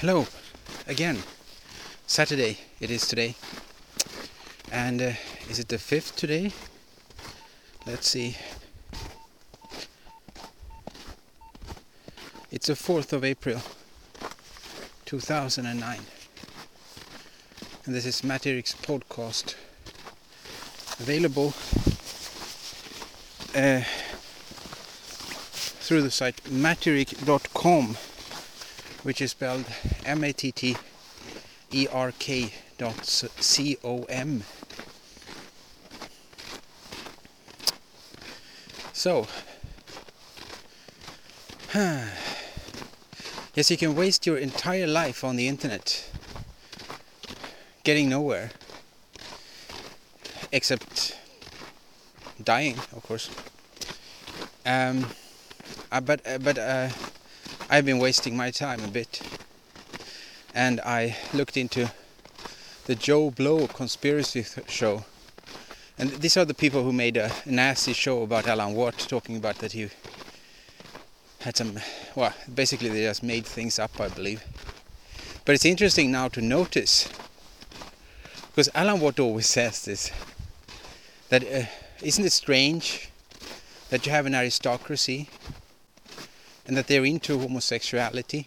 Hello, again. Saturday it is today. And uh, is it the 5th today? Let's see. It's the 4th of April 2009. And this is Matterik's podcast. Available uh, through the site matterik.com which is spelled M-A-T-T-E-R-K dot C-O-M. So, yes, you can waste your entire life on the internet getting nowhere except dying, of course. Um, uh, but uh, but uh, I've been wasting my time a bit, and I looked into the Joe Blow conspiracy show, and these are the people who made a nasty show about Alan Watt, talking about that he had some, well, basically they just made things up, I believe. But it's interesting now to notice, because Alan Watt always says this, that uh, isn't it strange that you have an aristocracy and that they're into homosexuality?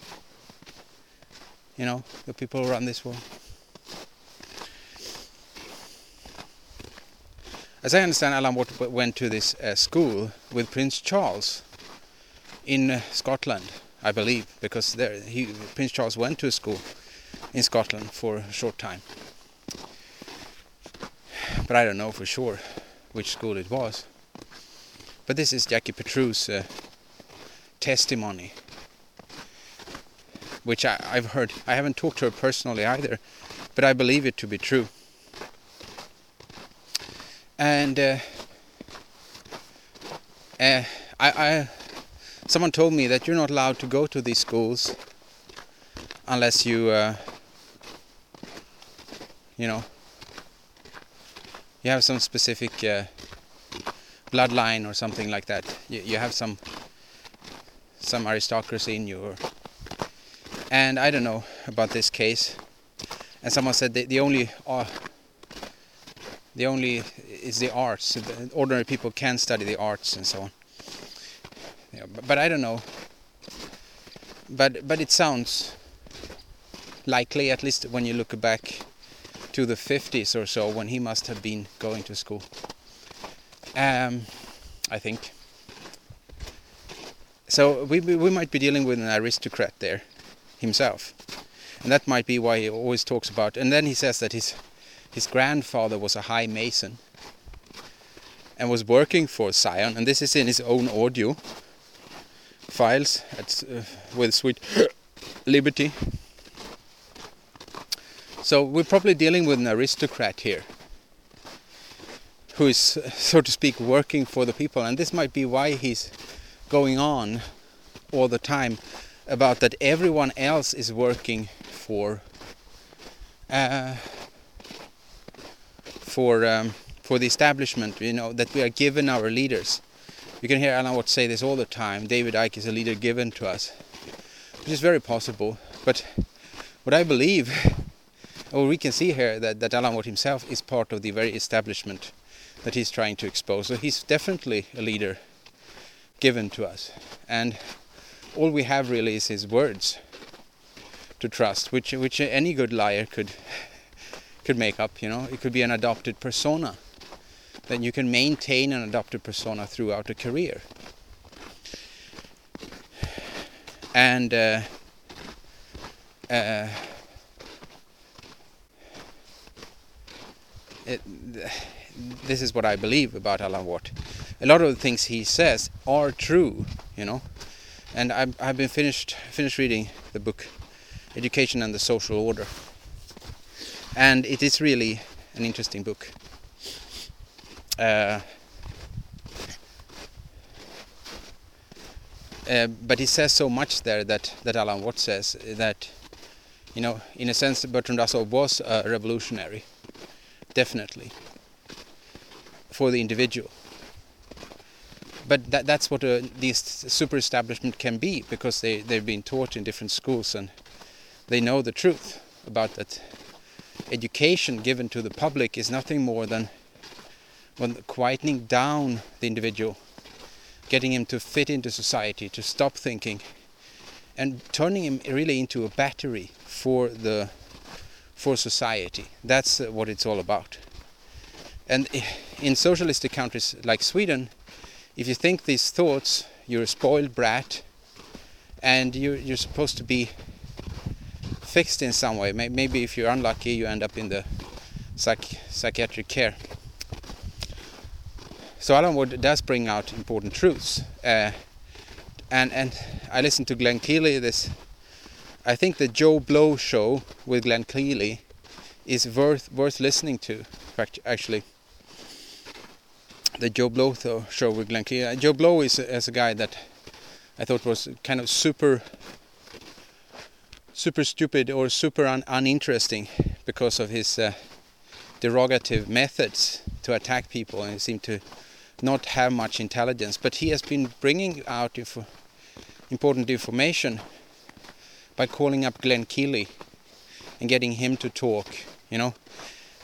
You know, the people around this world. As I understand, Alan went to this uh, school with Prince Charles in uh, Scotland, I believe, because there he, Prince Charles went to a school in Scotland for a short time. But I don't know for sure which school it was. But this is Jackie Patru's uh, testimony, which I, I've heard. I haven't talked to her personally either, but I believe it to be true. And uh, uh, I, I, someone told me that you're not allowed to go to these schools unless you, uh, you know, you have some specific uh, bloodline or something like that. You, you have some some aristocracy in you. And I don't know about this case. And someone said the, the only uh, the only is the arts. Ordinary people can study the arts and so on. Yeah, but, but I don't know. But but it sounds likely, at least when you look back to the 50s or so, when he must have been going to school. Um, I think. So we we might be dealing with an aristocrat there himself, and that might be why he always talks about. And then he says that his his grandfather was a high mason and was working for Zion, and this is in his own audio files at, uh, with Sweet Liberty. So we're probably dealing with an aristocrat here who is, so to speak, working for the people, and this might be why he's going on all the time about that everyone else is working for uh, for um, for the establishment. You know that we are given our leaders. You can hear Alan Watt say this all the time. David Icke is a leader given to us, which is very possible. But what I believe, or we can see here that that Alan Watt himself is part of the very establishment that he's trying to expose. So he's definitely a leader given to us, and all we have really is his words to trust, which which any good liar could could make up. You know, it could be an adopted persona. Then you can maintain an adopted persona throughout a career. And uh, uh, it, this is what I believe about Alan Watt. A lot of the things he says are true, you know. And I've, I've been finished finished reading the book Education and the Social Order and it is really an interesting book. Uh, uh, but he says so much there that that Alan Watt says that you know in a sense Bertrand Russell was a revolutionary definitely for the individual but that that's what uh, these super establishment can be because they they've been taught in different schools and they know the truth about that education given to the public is nothing more than when quietening down the individual, getting him to fit into society, to stop thinking, and turning him really into a battery for the for society. That's uh, what it's all about. And in socialistic countries like Sweden, if you think these thoughts, you're a spoiled brat, and you're, you're supposed to be fixed in some way. Maybe if you're unlucky, you end up in the psych psychiatric care. So Alan Watt does bring out important truths, uh, and and I listened to Glen Kealey. This, I think the Joe Blow show with Glen Kealey is worth worth listening to. Actually, the Joe Blow show with Glen Kealey. Uh, Joe Blow is, is a guy that I thought was kind of super super stupid or super un uninteresting because of his uh, derogative methods to attack people and seemed to not have much intelligence but he has been bringing out important information by calling up Glen Kealey and getting him to talk you know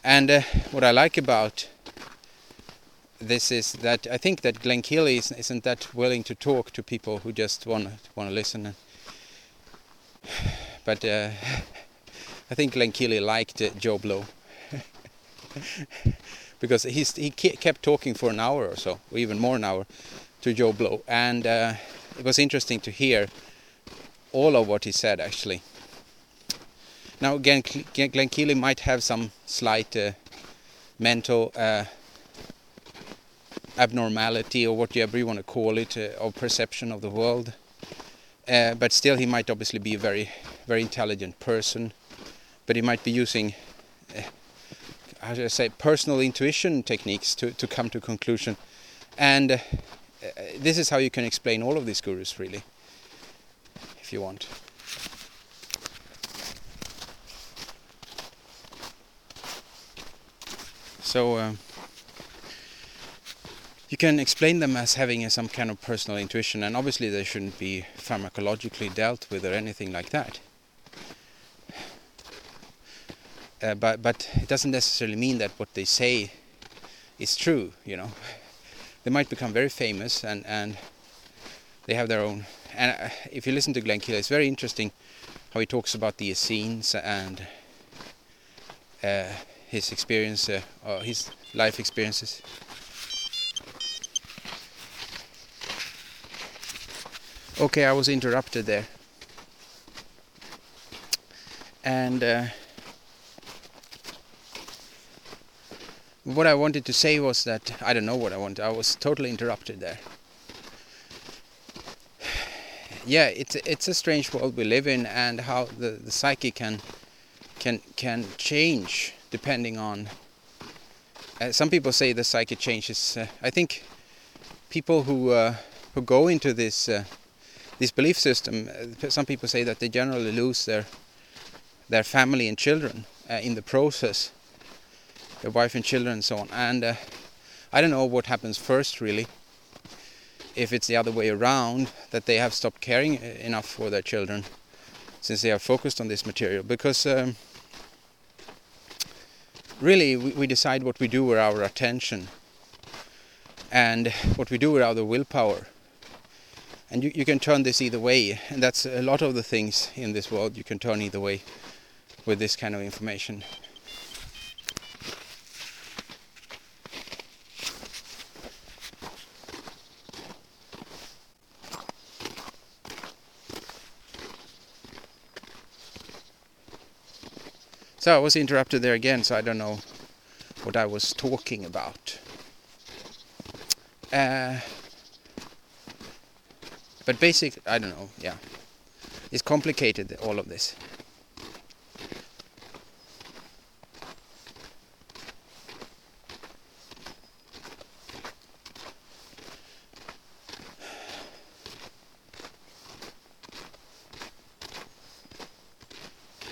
and uh, what I like about this is that I think that Glen Kealey isn't that willing to talk to people who just want to want to listen but uh, I think Glen Kealey liked uh, Joe Blow because he's, he kept talking for an hour or so, or even more an hour, to Joe Blow, and uh, it was interesting to hear all of what he said actually. Now again, Glen Kealey might have some slight uh, mental uh, abnormality or whatever you want to call it, uh, of perception of the world. Uh, but still he might obviously be a very very intelligent person. But he might be using uh, how should I say personal intuition techniques to, to come to a conclusion. And uh, this is how you can explain all of these gurus really if you want. So um, you can explain them as having some kind of personal intuition and obviously they shouldn't be pharmacologically dealt with or anything like that. Uh, but but it doesn't necessarily mean that what they say is true, you know. They might become very famous and and they have their own. And uh, if you listen to Glen Kealey, it's very interesting how he talks about the Essenes and uh, his experience, uh, his life experiences. Okay, I was interrupted there. And uh, what I wanted to say was that I don't know what I wanted. I was totally interrupted there. Yeah, it's it's a strange world we live in, and how the the psyche can can can change depending on. Uh, some people say the psyche changes. Uh, I think people who uh, who go into this uh, this belief system, uh, some people say that they generally lose their their family and children uh, in the process, their wife and children and so on. And uh, I don't know what happens first, really. If it's the other way around, that they have stopped caring uh, enough for their children, since they are focused on this material, because. Um, really, we, we decide what we do with our attention, and what we do with our willpower and you, you can turn this either way and that's a lot of the things in this world you can turn either way with this kind of information So I was interrupted there again, so I don't know what I was talking about. Uh, but basic, I don't know, yeah. It's complicated, all of this.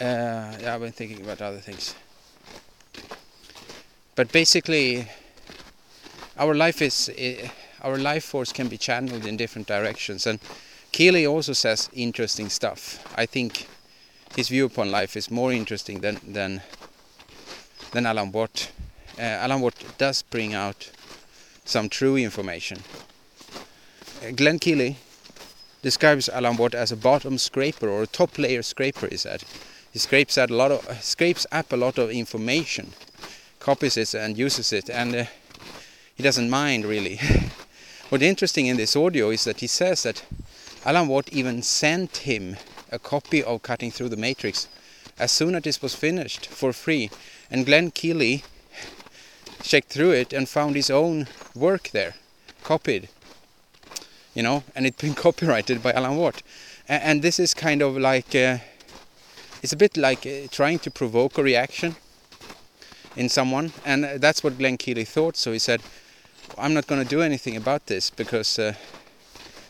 Uh, yeah, I've been thinking about other things. But basically, our life is. Uh, our life force can be channeled in different directions and Kealey also says interesting stuff. I think his view upon life is more interesting than than than Alan Watt. Uh, Alan Watt does bring out some true information. Uh, Glen Kealey describes Alan Watt as a bottom scraper or a top layer scraper. He said he scrapes a lot of scrapes up a lot of information, copies it and uses it, and uh, he doesn't mind really. What's interesting in this audio is that he says that Alan Watt even sent him a copy of Cutting Through the Matrix as soon as this was finished for free, and Glen Kealey checked through it and found his own work there, copied. You know, and it's been copyrighted by Alan Watt. And, this is kind of like, uh, it's a bit like uh, trying to provoke a reaction in someone, and that's what Glen Kealey thought. So he said, "I'm not going to do anything about this because uh,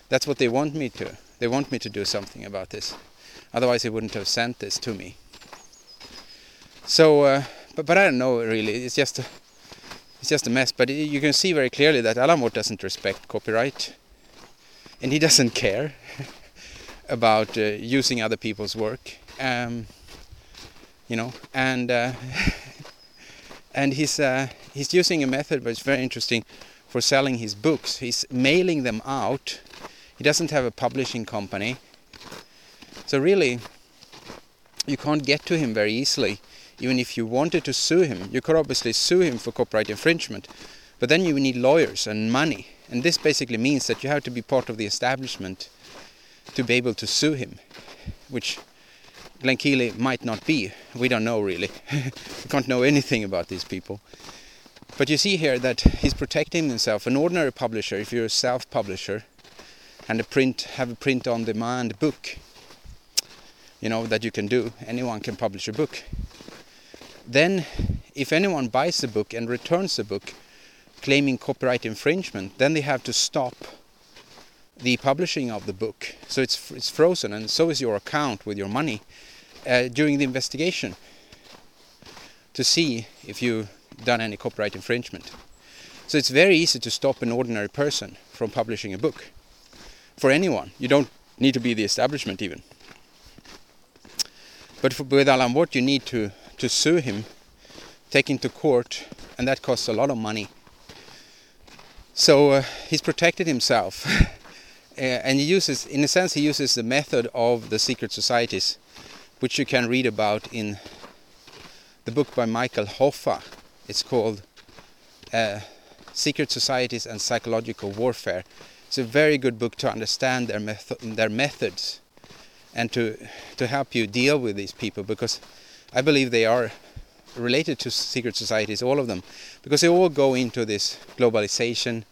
that's what they want me to. They want me to do something about this. Otherwise, they wouldn't have sent this to me." So, uh, but but I don't know really. It's just a, it's just a mess. But you can see very clearly that Watt doesn't respect copyright, and he doesn't care about uh, using other people's work. Um, you know, and uh, and he's uh, he's using a method which is very interesting for selling his books. He's mailing them out. He doesn't have a publishing company, so really, you can't get to him very easily. Even if you wanted to sue him, you could obviously sue him for copyright infringement, but then you need lawyers and money, and this basically means that you have to be part of the establishment to be able to sue him, which Glen Kealey might not be. We don't know really. we can't know anything about these people. But you see here that he's protecting himself. An ordinary publisher, if you're a self-publisher and a print, have a print-on-demand book, you know that you can do. Anyone can publish a book. Then, if anyone buys the book and returns the book, claiming copyright infringement, then they have to stop the publishing of the book. So it's it's frozen, and so is your account with your money uh, during the investigation to see if you've done any copyright infringement. So it's very easy to stop an ordinary person from publishing a book. For anyone, you don't need to be the establishment even. But for, with Alan Watt, you need to to sue him, take him to court, and that costs a lot of money. So uh, he's protected himself. and he uses, in a sense, he uses the method of the secret societies, which you can read about in the book by Michael Hoffman. It's called uh, Secret Societies and Psychological Warfare. It's a very good book to understand their, their methods and to to help you deal with these people because I believe they are related to secret societies, all of them, because they all go into this globalization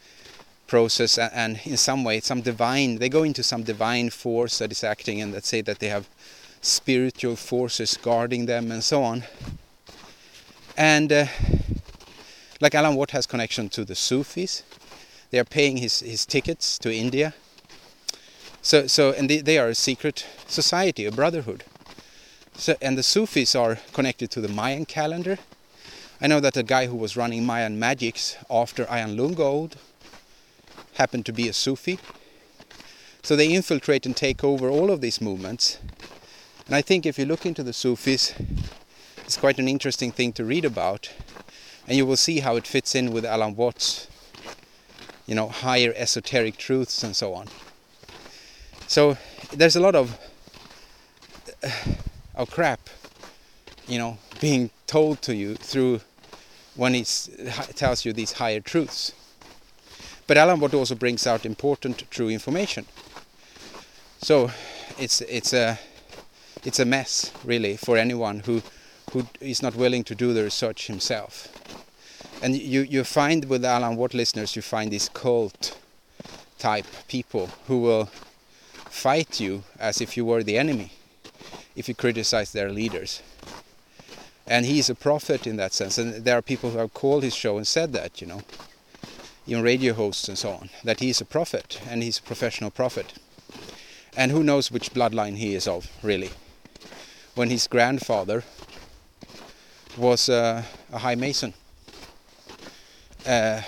process and, and in some way some divine they go into some divine force that is acting and that say that they have spiritual forces guarding them and so on and uh, like Alan Watt has connection to the Sufis they are paying his his tickets to India so so and they, they are a secret society a brotherhood so and the Sufis are connected to the Mayan calendar I know that the guy who was running Mayan Majix after Ian Lungold happened to be a Sufi. So they infiltrate and take over all of these movements. And I think if you look into the Sufis, it's quite an interesting thing to read about. And you will see how it fits in with Alan Watts, you know, higher esoteric truths and so on. So there's a lot of, uh, of crap, you know, being told to you through when he tells you these higher truths. But Alan Watt also brings out important true information. So it's it's a it's a mess really for anyone who who is not willing to do the research himself. And you you find with Alan Watt listeners you find these cult type people who will fight you as if you were the enemy if you criticize their leaders. And he's a prophet in that sense. And there are people who have called his show and said that, you know even radio hosts and so on, that he's a prophet and he's a professional prophet. And who knows which bloodline he is of, really. When his grandfather was uh, a high mason, uh,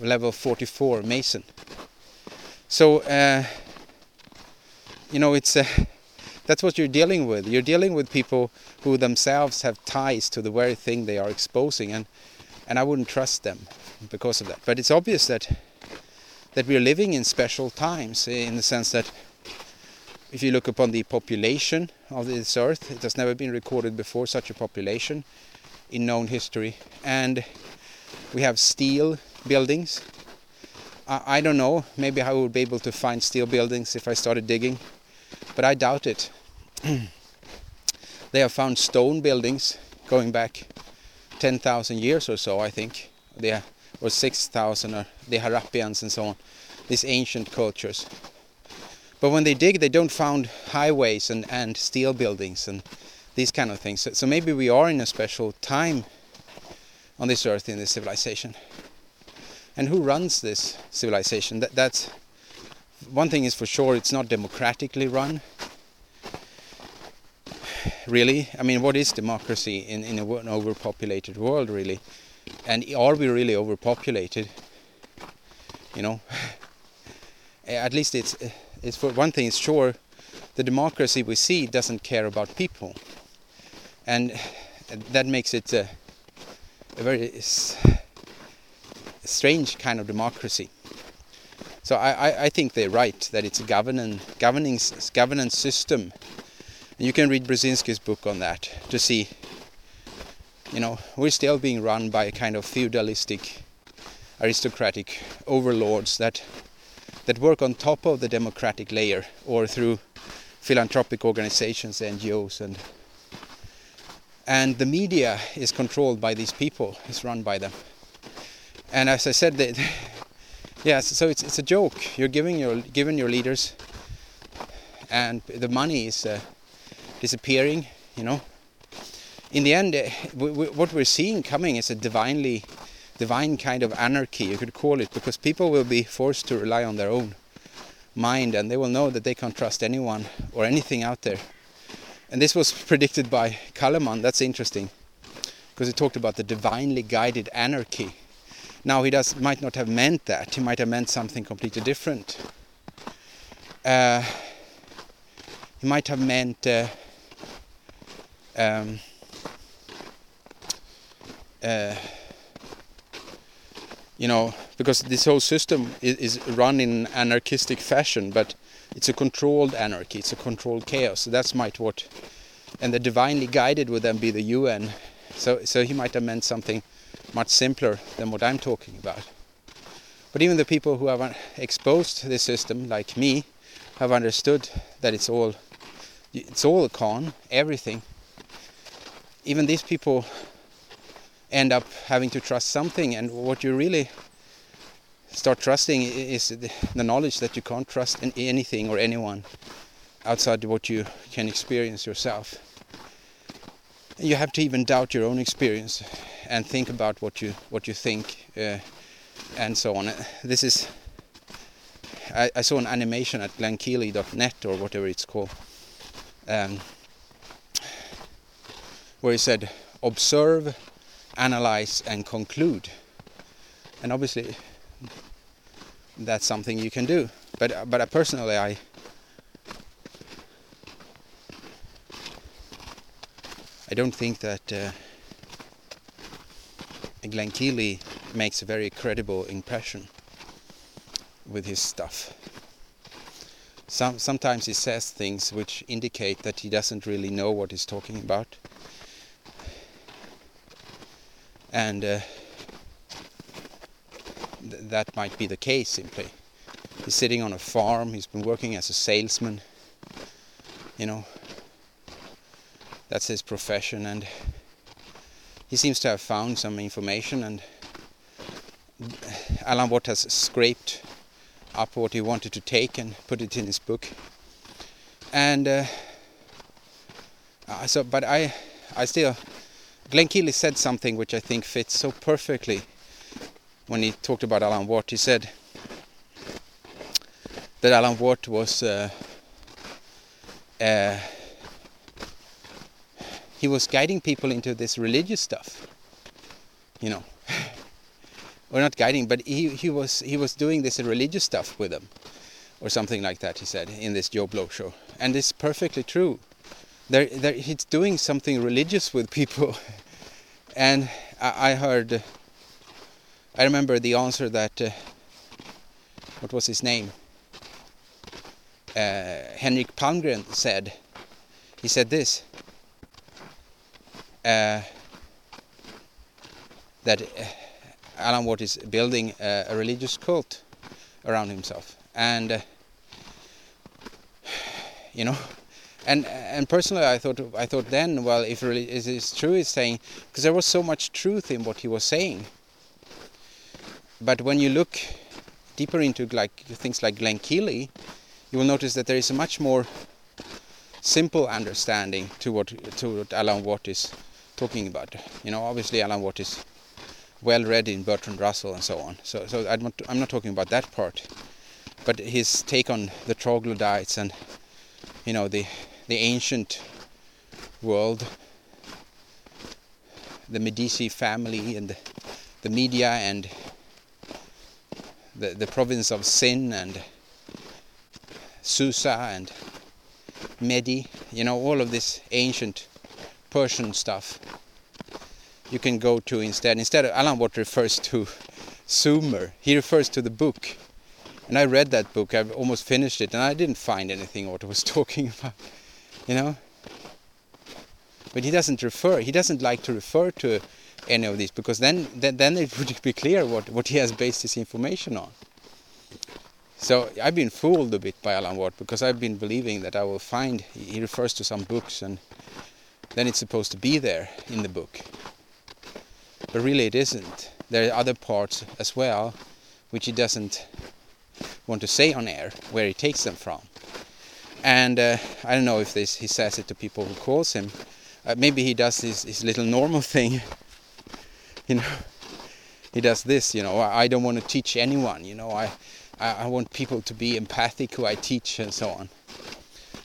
level 44 mason. So, uh, you know, it's uh, that's what you're dealing with. You're dealing with people who themselves have ties to the very thing they are exposing, and and I wouldn't trust them because of that. But it's obvious that that we're living in special times in the sense that if you look upon the population of this earth, it has never been recorded before such a population in known history, and we have steel buildings. I, I don't know. Maybe I would be able to find steel buildings if I started digging but I doubt it. they have found stone buildings going back 10,000 years or so, I think, they, or 6,000, or the Harappans and so on, these ancient cultures. But when they dig, they don't find highways and, and steel buildings and these kind of things. So, so maybe we are in a special time on this earth in this civilization. And who runs this civilization? That, that's one thing is for sure, it's not democratically run. Really, I mean, what is democracy in in an overpopulated world, really? And are we really overpopulated? You know, at least it's it's for one thing. It's sure, the democracy we see doesn't care about people, and that makes it a, a very strange kind of democracy. So I, I, think they're right that it's a governing governing governance system. And you can read Brzezinski's book on that to see. You know, we're still being run by a kind of feudalistic, aristocratic overlords that that work on top of the democratic layer or through philanthropic organizations, NGOs, and and the media is controlled by these people, It's run by them. And as I said, they, yeah, so it's it's a joke. You're giving your giving your leaders, and the money is uh, disappearing. You know. In the end, uh, we, we, what we're seeing coming is a divinely, divine kind of anarchy. You could call it because people will be forced to rely on their own mind, and they will know that they can't trust anyone or anything out there. And this was predicted by Calleman. That's interesting because he talked about the divinely guided anarchy now he does might not have meant that. He might have meant something completely different. Uh, he might have meant uh, um, uh, you know, because this whole system is, is, run in anarchistic fashion, but it's a controlled anarchy, it's a controlled chaos. So that's might what, and the divinely guided would then be the UN. So, so he might have meant something much simpler than what I'm talking about. But even the people who have exposed this system, like me, have understood that it's all it's all a con, everything. Even these people end up having to trust something, and what you really start trusting is the knowledge that you can't trust in anything or anyone outside what you can experience yourself. You have to even doubt your own experience and think about what you what you think uh, and so on. This is I, I, saw an animation at glenkeely.net or whatever it's called, um, where he said, "Observe, analyze, and conclude." And obviously, that's something you can do. But but personally, I I don't think that. Uh, Glen Kealey makes a very credible impression with his stuff. Some, sometimes he says things which indicate that he doesn't really know what he's talking about. And uh, that might be the case simply. He's sitting on a farm, he's been working as a salesman, you know, that's his profession and he seems to have found some information and Alan Watt has scraped up what he wanted to take and put it in his book. And uh, so, but I, I still, Glen Kealey said something which I think fits so perfectly when he talked about Alan Watt. He said that Alan Watt was uh, uh, he was guiding people into this religious stuff you know or not guiding but he he was he was doing this religious stuff with them or something like that he said in this Joe Blow show and it's perfectly true. There, there, he's doing something religious with people, and I, I heard. I remember the answer that. Uh, what was his name? Uh, Henrik Palmgren said. He said this. Uh, that uh, Alan Watt is building a, a religious cult around himself, and uh, you know, and and personally, I thought I thought then, well, if really is true, he's saying because there was so much truth in what he was saying. But when you look deeper into like things like Glen Kealey, you will notice that there is a much more simple understanding to what to what Alan Watt is talking about. You know, obviously Alan Watt is well read in Bertrand Russell and so on. So, so I'm not I'm not talking about that part, but his take on the troglodytes and you know the the ancient world, the Medici family and the, the media and the the province of Sin and Susa and Medi, you know all of this ancient Persian stuff you can go to instead. Instead, of Alan Watt refers to Sumer. He refers to the book. And I read that book. I've almost finished it, and I didn't find anything what it was talking about. You know. But he doesn't refer. He doesn't like to refer to any of these because then then, then it would be clear what what he has based his information on. So I've been fooled a bit by Alan Watt because I've been believing that I will find he refers to some books and then it's supposed to be there in the book but really it isn't. There are other parts as well which he doesn't want to say on air where he takes them from. And uh, I don't know if this he says it to people who calls him. Uh, maybe he does his, his little normal thing. You know, he does this. You know, I, don't want to teach anyone. You know, I, I, I want people to be empathic who I teach and so on.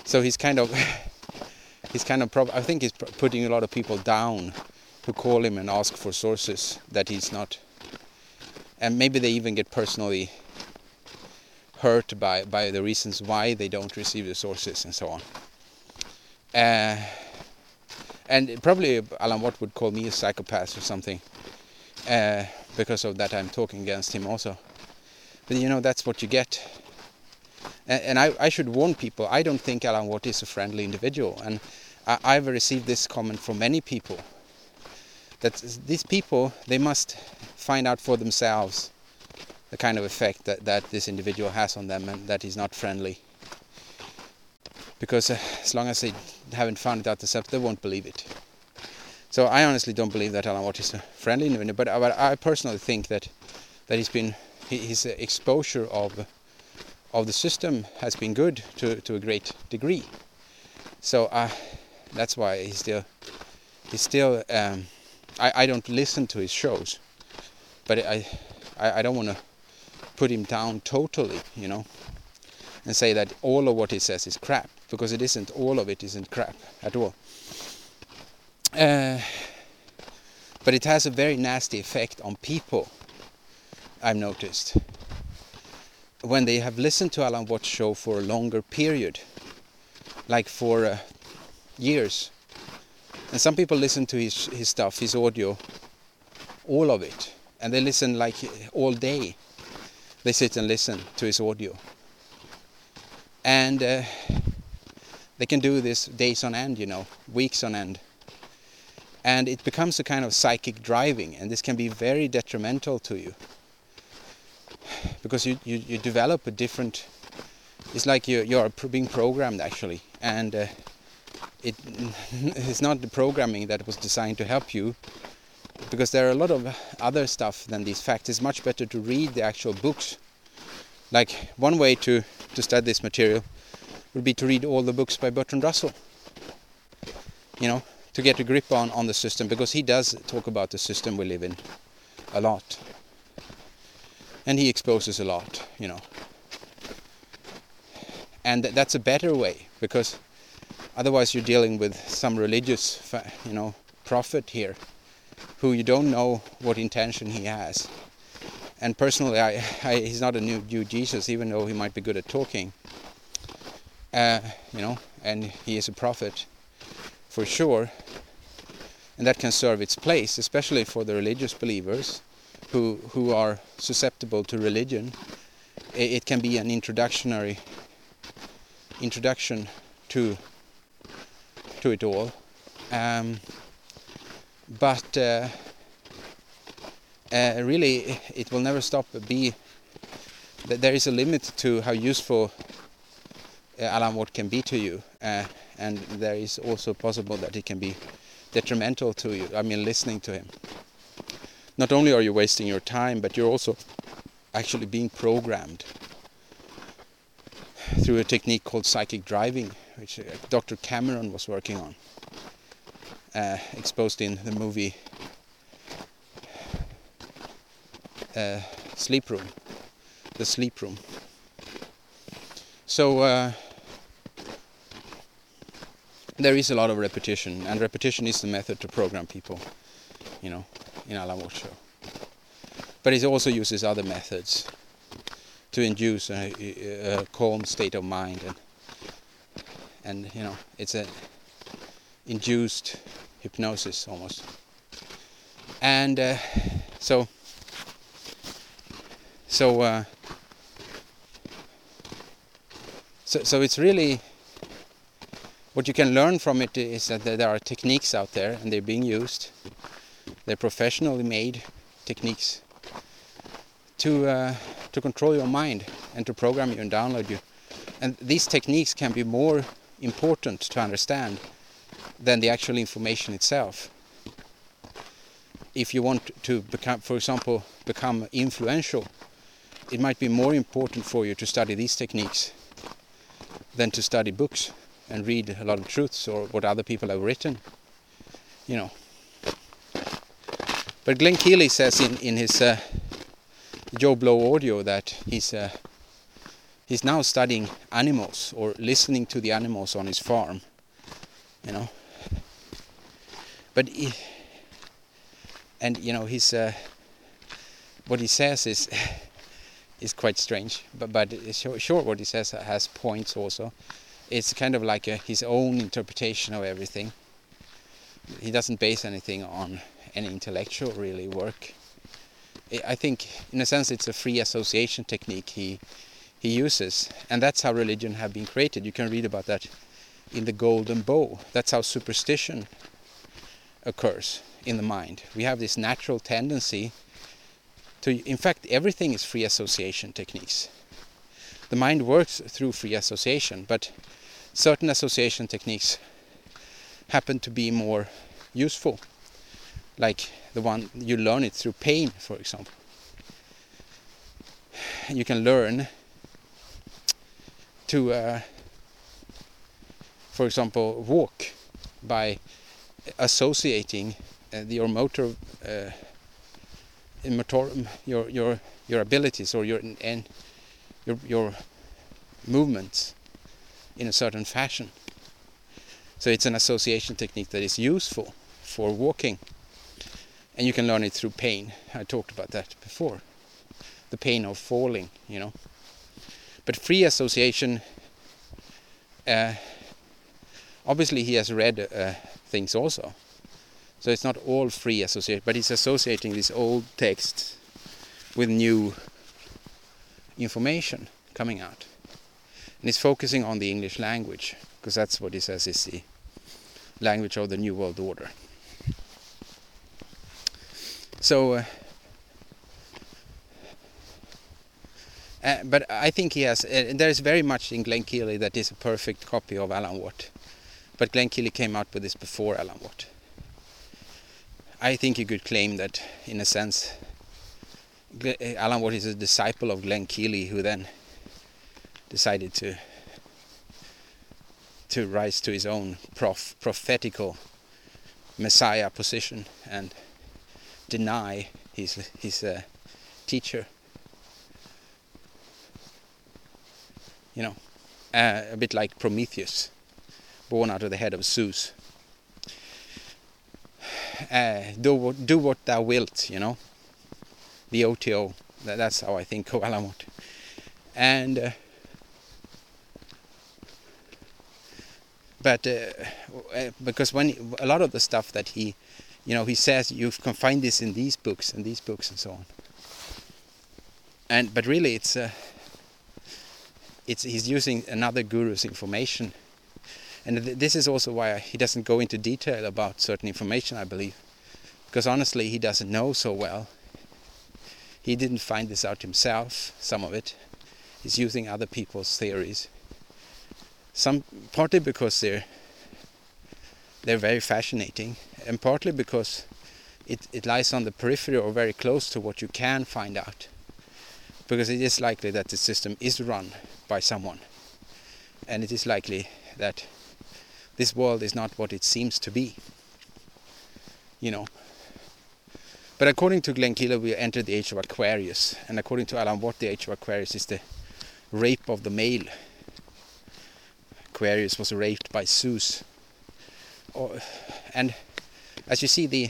So he's kind of he's kind of prob- I think he's putting a lot of people down who call him and ask for sources that he's not. And maybe they even get personally hurt by, by the reasons why they don't receive the sources and so on. Uh, and probably Alan Watt would call me a psychopath or something uh, because of that I'm talking against him also. But you know, that's what you get. And, and I, I, should warn people, I don't think Alan Watt is a friendly individual. And I, I've received this comment from many people that these people they must find out for themselves the kind of effect that, that this individual has on them and that he's not friendly because uh, as long as they haven't found it out themselves they won't believe it. So I honestly don't believe that Alan Watt is a friendly individual but, uh, but I personally think that that he's been his exposure of of the system has been good to, to a great degree. So uh, that's why he's still he's still um, I, I don't listen to his shows, but I I, I don't want to put him down totally, you know, and say that all of what he says is crap because it isn't. All of it isn't crap at all. Uh, but it has a very nasty effect on people. I've noticed when they have listened to Alan Watt's show for a longer period, like for uh, years, and some people listen to his his stuff, his audio, all of it, and they listen like all day. They sit and listen to his audio, and uh, they can do this days on end, you know, weeks on end, and it becomes a kind of psychic driving, and this can be very detrimental to you because you you, you develop a different. It's like you you are being programmed actually, and uh, it is not the programming that was designed to help you because there are a lot of other stuff than these facts. It's much better to read the actual books. Like one way to, to study this material would be to read all the books by Bertrand Russell. You know, to get a grip on, on the system because he does talk about the system we live in a lot. And he exposes a lot, you know. And that's a better way because Otherwise, you're dealing with some religious, you know, prophet here, who you don't know what intention he has. And personally, I, I, he's not a new, new Jesus, even though he might be good at talking. Uh, you know, and he is a prophet for sure, and that can serve its place, especially for the religious believers who who are susceptible to religion. It, can be an introductionary introduction to to it all, um, but uh, uh, really it will never stop be that there is a limit to how useful uh, Alan Watt can be to you, uh, and there is also possible that it can be detrimental to you. I mean, listening to him. Not only are you wasting your time, but you're also actually being programmed through a technique called psychic driving, which uh, Dr. Cameron was working on, uh, exposed in the movie uh, Sleep Room, the Sleep Room. So uh, there is a lot of repetition, and repetition is the method to program people, you know, in show. But it also uses other methods to induce a, a, calm state of mind, and and you know, it's a induced hypnosis almost. And uh, so, so, uh, so, so it's really what you can learn from it is that there are techniques out there and they're being used. They're professionally made techniques to uh, to control your mind and to program you and download you. And these techniques can be more important to understand than the actual information itself. If you want to become, for example, become influential, it might be more important for you to study these techniques than to study books and read a lot of truths or what other people have written. You know. But Glen Kealey says in in his uh, Joe Blow audio that he's uh, he's now studying animals or listening to the animals on his farm. You know. But he, and you know he's uh, what he says is is quite strange. But but sure, sure what he says has points also it's kind of like a, his own interpretation of everything. He doesn't base anything on any intellectual really work. I think, in a sense, it's a free association technique he he uses, and that's how religion have been created. You can read about that in the Golden Bough. That's how superstition occurs in the mind. We have this natural tendency to, in fact, everything is free association techniques. The mind works through free association, but certain association techniques happen to be more useful like the one you learn it through pain for example. You can learn to uh, for example walk by associating uh, your motor uh, motor your your your abilities or your and your your movements in a certain fashion. So it's an association technique that is useful for walking. And you can learn it through pain. I talked about that before. The pain of falling, you know. But free association, uh, obviously he has read uh, things also. So it's not all free association, but he's associating this old text with new information coming out. And he's focusing on the English language, because that's what he says is the language of the New World Order. So, uh, uh, but I think he has, uh, there is very much in Glen Kealey that is a perfect copy of Alan Watt. But Glen Kealey came out with this before Alan Watt. I think you could claim that, in a sense, uh, Alan Watt is a disciple of Glen Kealey, who then decided to to rise to his own prof prophetical messiah position and deny his his uh, teacher. You know, uh, a bit like Prometheus, born out of the head of Zeus. Uh, do what do what thou wilt. You know, the OTO. That, that's how I think Watt. And but uh, uh, because when a lot of the stuff that he, you know, he says you can find this in these books and these books and so on. And but really, it's uh, it's he's using another guru's information, and th this is also why he doesn't go into detail about certain information. I believe, because honestly, he doesn't know so well. He didn't find this out himself. Some of it, he's using other people's theories some partly because they're they're very fascinating, and partly because it it lies on the periphery or very close to what you can find out, because it is likely that the system is run by someone, and it is likely that this world is not what it seems to be. You know. But according to Glen Kealey, we enter the age of Aquarius, and according to Alan Watt, the age of Aquarius is the rape of the male Aquarius was raped by Zeus. Oh, and as you see, the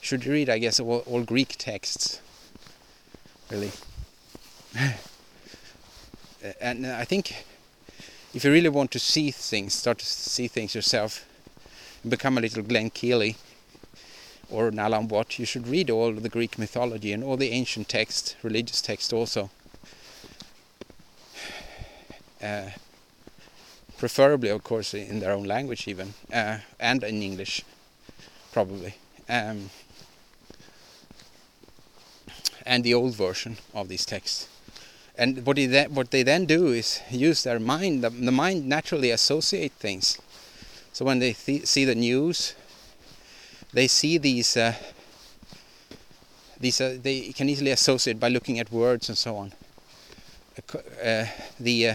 should read, I guess, all, all Greek texts, really. and I think if you really want to see things, start to see things yourself, become a little Glen Kealey or an Alan Watt, you should read all the Greek mythology and all the ancient texts, religious texts also. Uh, preferably of course in their own language even uh, and in English probably. Um, and the old version of these texts. And what, they, what they then do is use their mind the, the mind naturally associate things. So when they th see the news they see these uh, these uh, they can easily associate by looking at words and so on. Uh, the uh,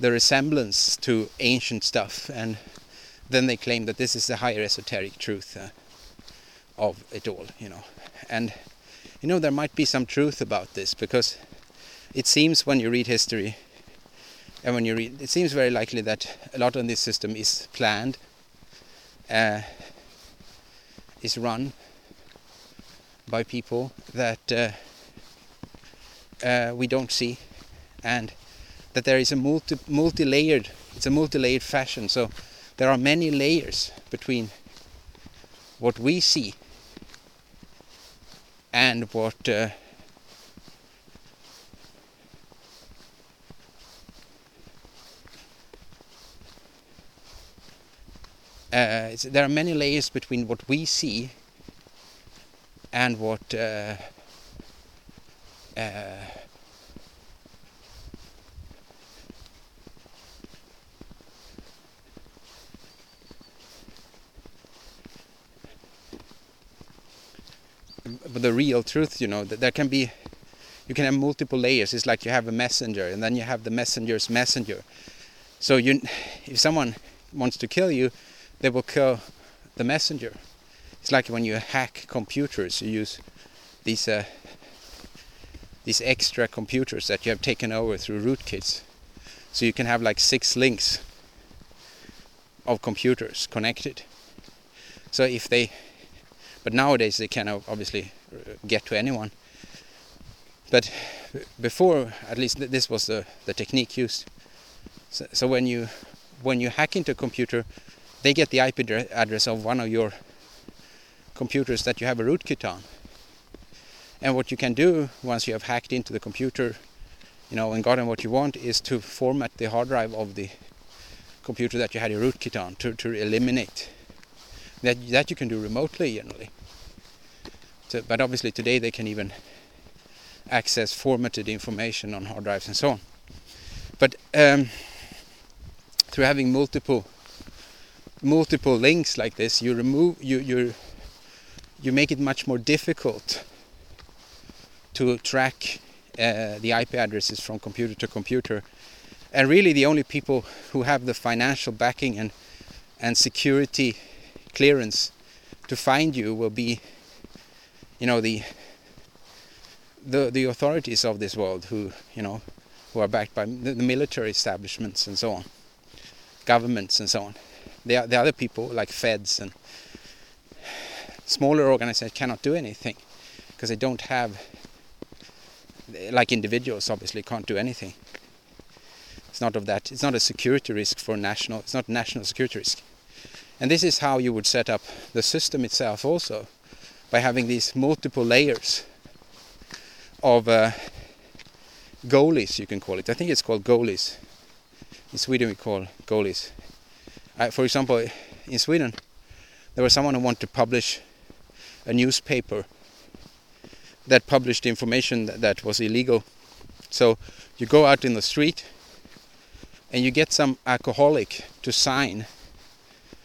the resemblance to ancient stuff and then they claim that this is the higher esoteric truth uh, of it all you know. And you know there might be some truth about this because it seems when you read history and when you read it seems very likely that a lot of this system is planned uh, is run by people that uh, uh, we don't see and that there is a multi multi-layered it's a multi-layered fashion. So there are many layers between what we see and what uh, uh, there are many layers between what we see and what uh, the real truth you know that there can be you can have multiple layers. It's like you have a messenger and then you have the messenger's messenger. So you if someone wants to kill you they will kill the messenger. It's like when you hack computers you use these uh, these extra computers that you have taken over through rootkits. So you can have like six links of computers connected. So if they but nowadays they can obviously get to anyone. But before, at least this was the, the technique used. So, so when you when you hack into a computer, they get the IP address of one of your computers that you have a rootkit on. And what you can do once you have hacked into the computer, you know, and gotten what you want, is to format the hard drive of the computer that you had your rootkit on to, to eliminate. That that you can do remotely generally. But obviously today they can even access formatted information on hard drives and so on. But um, through having multiple multiple links like this, you remove you you you make it much more difficult to track uh, the IP addresses from computer to computer. And really, the only people who have the financial backing and and security clearance to find you will be you know the the the authorities of this world who you know who are backed by the, the military establishments and so on governments and so on the, the other people like feds and smaller organizations cannot do anything because they don't have like individuals obviously can't do anything It's not of that. It's not a security risk for national. It's not national security risk. And this is how you would set up the system itself also, by having these multiple layers of uh, goalies, you can call it. I think it's called goalies. In Sweden we call goalies. Uh, for example, in Sweden, there was someone who wanted to publish a newspaper that published information that, that was illegal. So you go out in the street and you get some alcoholic to sign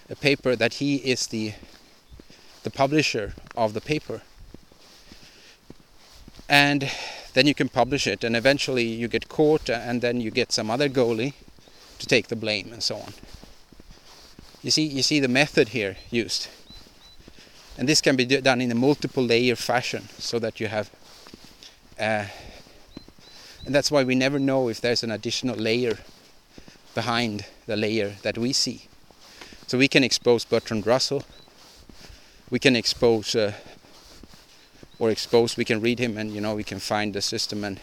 a paper that he is the the publisher of the paper. And then you can publish it and eventually you get caught and then you get some other goalie to take the blame and so on. You see you see the method here used. And this can be done in a multiple layer fashion so that you have uh, and that's why we never know if there's an additional layer behind the layer that we see. So we can expose Bertrand Russell. We can expose uh, or expose. We can read him, and you know we can find the system, and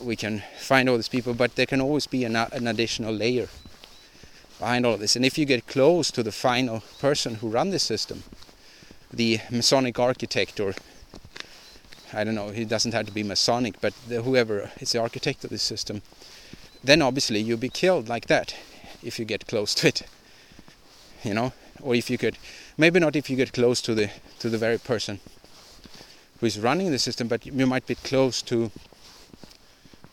we can find all these people. But there can always be an, an additional layer behind all of this. And if you get close to the final person who run this system, the Masonic architect, or I don't know, he doesn't have to be Masonic, but the, whoever is the architect of this system, then obviously you'll be killed like that if you get close to it you know or if you could maybe not if you get close to the to the very person who is running the system but you might be close to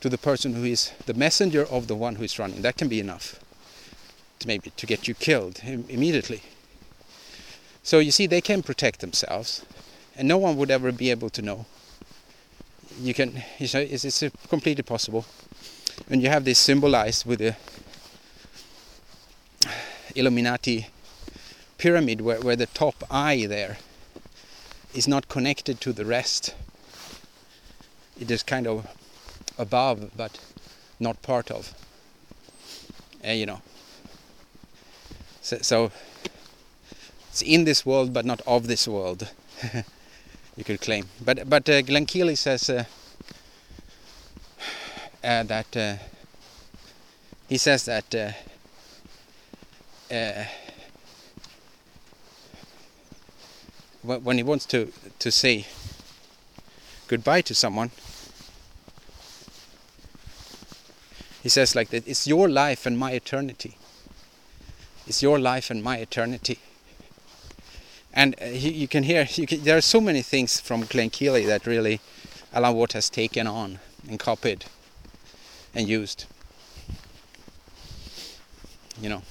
to the person who is the messenger of the one who is running. That can be enough to maybe to get you killed Im immediately. So you see they can protect themselves and no one would ever be able to know. You can you know it's, it's uh, completely possible. And you have this symbolized with the Illuminati pyramid where, where the top eye there is not connected to the rest. It is kind of above but not part of. Uh, you know. So, so, it's in this world but not of this world. you could claim. But but uh, Glen Kealey says uh, uh that uh, he says that uh, when he wants to to say goodbye to someone he says like that it's your life and my eternity. It's your life and my eternity. And uh, he, you can hear you can, there are so many things from Glen Kealey that really Alan Watt has taken on and copied and used. You know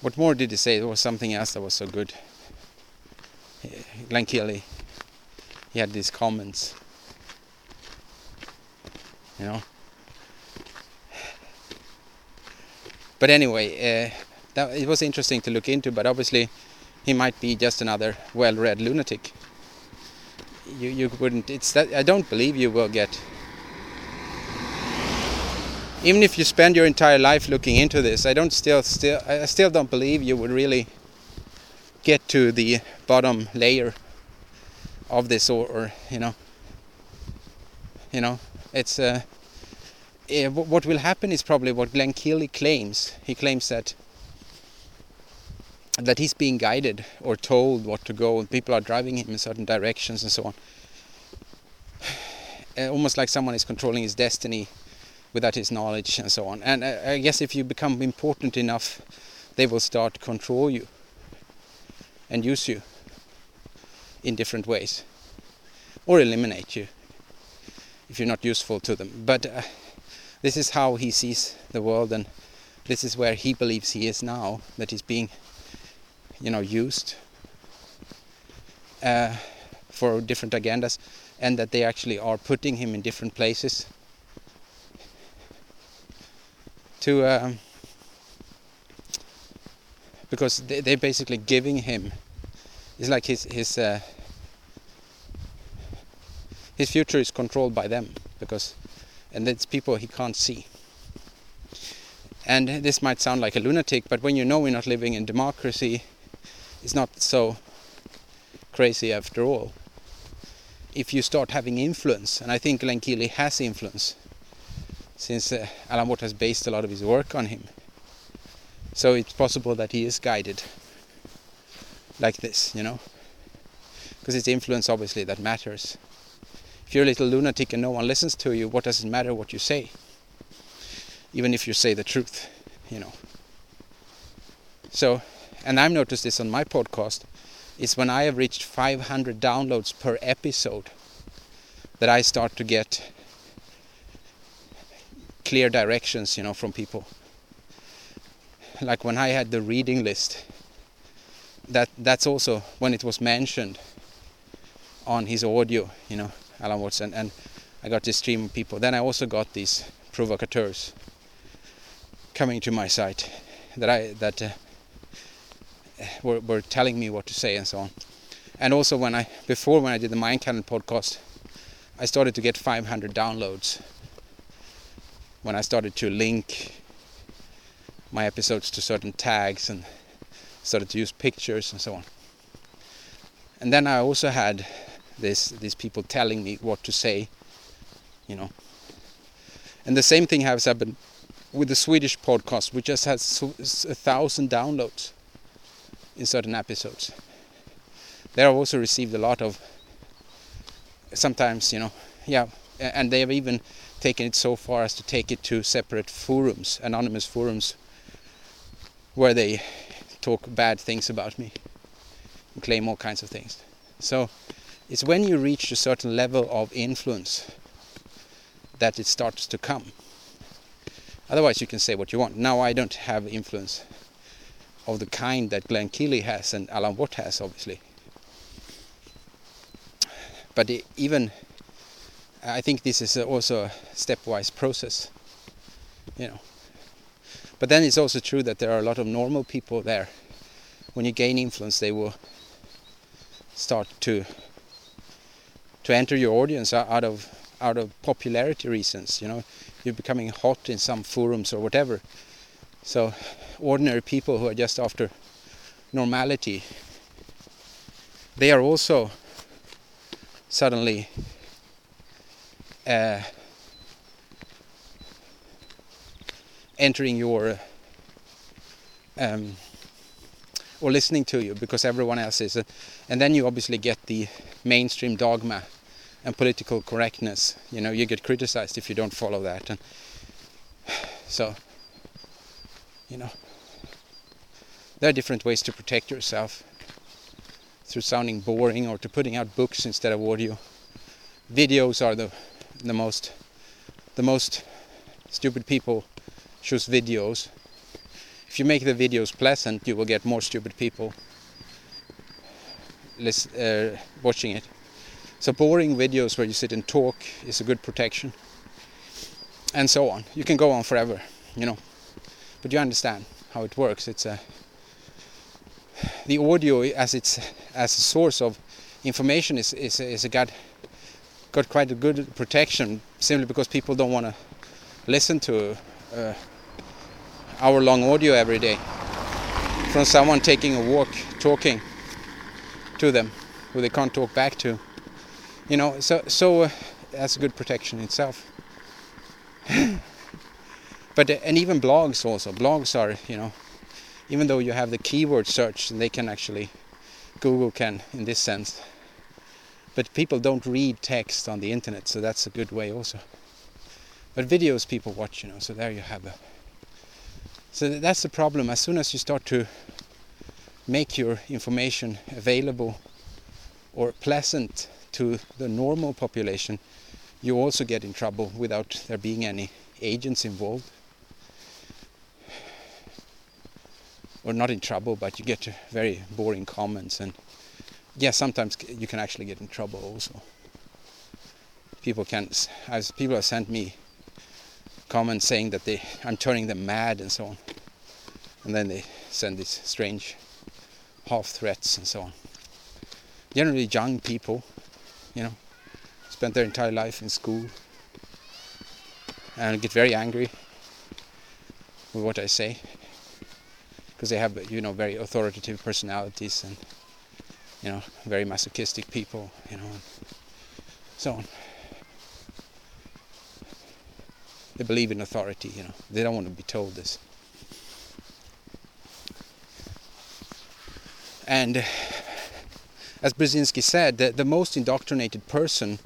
What more did he say? There was something else that was so good. Glen Kealey, he had these comments. You know. But anyway, uh, that, it was interesting to look into. But obviously, he might be just another well-read lunatic. You you wouldn't. It's that I don't believe you will get even if you spend your entire life looking into this, I don't still still I still don't believe you would really get to the bottom layer of this or, or you know you know it's uh, yeah, what will happen is probably what Glen Kealey claims. He claims that that he's being guided or told what to go, and people are driving him in certain directions and so on. Almost like someone is controlling his destiny without his knowledge and so on. And uh, I guess if you become important enough, they will start to control you and use you in different ways or eliminate you if you're not useful to them. But uh, this is how he sees the world and this is where he believes he is now, that he's being, you know, used uh, for different agendas and that they actually are putting him in different places to um, because they, they're basically giving him it's like his his uh, his future is controlled by them because and it's people he can't see. And this might sound like a lunatic but when you know we're not living in democracy it's not so crazy after all. If you start having influence, and I think Glen Kealey has influence, since uh, has based a lot of his work on him. So it's possible that he is guided like this, you know, because it's influence obviously that matters. If you're a little lunatic and no one listens to you, what does it matter what you say? Even if you say the truth, you know. So, and I've noticed this on my podcast, is when I have reached 500 downloads per episode that I start to get clear directions, you know, from people. Like when I had the reading list, that that's also when it was mentioned on his audio, you know, Alan Watson, and I got this stream of people. Then I also got these provocateurs coming to my site that I that uh, were, were telling me what to say and so on. And also when I before when I did the Mind Cannon podcast, I started to get 500 downloads when I started to link my episodes to certain tags and started to use pictures and so on. And then I also had this these people telling me what to say, you know. And the same thing has happened with the Swedish podcast, which just has a thousand downloads in certain episodes. They have also received a lot of, sometimes, you know, yeah, and they have even taken it so far as to take it to separate forums, anonymous forums, where they talk bad things about me and claim all kinds of things. So it's when you reach a certain level of influence that it starts to come. Otherwise, you can say what you want. Now, I don't have influence of the kind that Glen Kealey has and Alan Watt has, obviously. But even, I think this is also a stepwise process, you know. But then it's also true that there are a lot of normal people there. When you gain influence, they will start to to enter your audience out of out of popularity reasons. You know, you're becoming hot in some forums or whatever. So ordinary people who are just after normality, they are also suddenly uh, entering your um, or listening to you because everyone else is, uh, and then you obviously get the mainstream dogma and political correctness. You know, you get criticized if you don't follow that, and so you know there are different ways to protect yourself through sounding boring or to putting out books instead of audio. Videos are the the most the most stupid people choose videos. If you make the videos pleasant, you will get more stupid people uh, watching it. So boring videos where you sit and talk is a good protection. And so on. You can go on forever, you know. But you understand how it works. It's a the audio as it's as a source of information is is, is a got got quite a good protection simply because people don't want to listen to uh, hour long audio every day from someone taking a walk talking to them who they can't talk back to you know? So so uh, that's a good protection itself. But uh, and even blogs also. Blogs are you know even though you have the keyword search they can actually google can in this sense but people don't read text on the internet so that's a good way also but videos people watch you know so there you have it. so that's the problem as soon as you start to make your information available or pleasant to the normal population, you also get in trouble without there being any agents involved. Or not in trouble, but you get very boring comments and yeah, sometimes you can actually get in trouble also. People can, as people have sent me comments saying that they, I'm turning them mad and so on, and then they send these strange half threats and so on. Generally, young people you know, spent their entire life in school and get very angry with what I say because they have, you know, very authoritative personalities and, you know, very masochistic people, you know. and so on. They believe in authority, you know. They don't want to be told this. And as Brzezinski said, the, the most indoctrinated person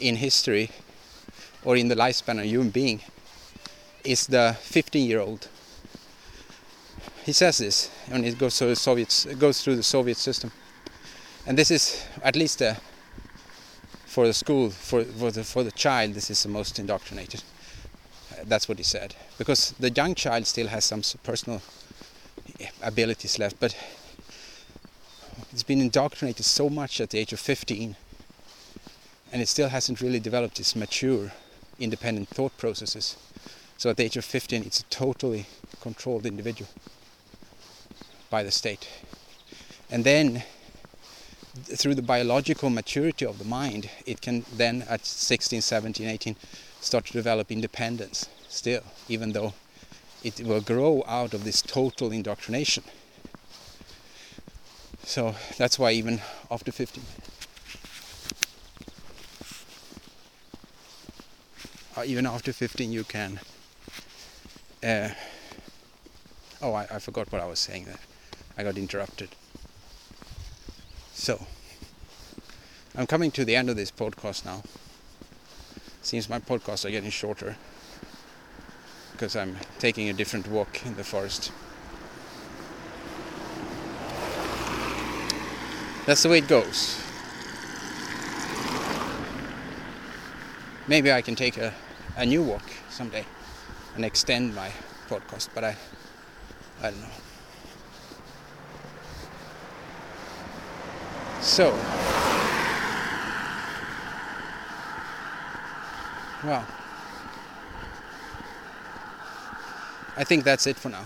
in history or in the lifespan of a human being is the 15 year old. He says this and it goes through the Soviets, goes through the Soviet system, and this is at least uh, for the school, for for the for the child, this is the most indoctrinated. Uh, that's what he said, because the young child still has some personal abilities left, but it's been indoctrinated so much at the age of 15, and it still hasn't really developed its mature, independent thought processes. So at the age of 15, it's a totally controlled individual by the state. And then, through the biological maturity of the mind, it can then at 16, 17, 18 start to develop independence still, even though it will grow out of this total indoctrination. So that's why even after 15, uh, even after 15 you can uh, oh, I, I forgot what I was saying there. I got interrupted. So, I'm coming to the end of this podcast now. Seems my podcasts are getting shorter because I'm taking a different walk in the forest. That's the way it goes. Maybe I can take a, a new walk someday and extend my podcast, but I I don't know. So well I think that's it for now.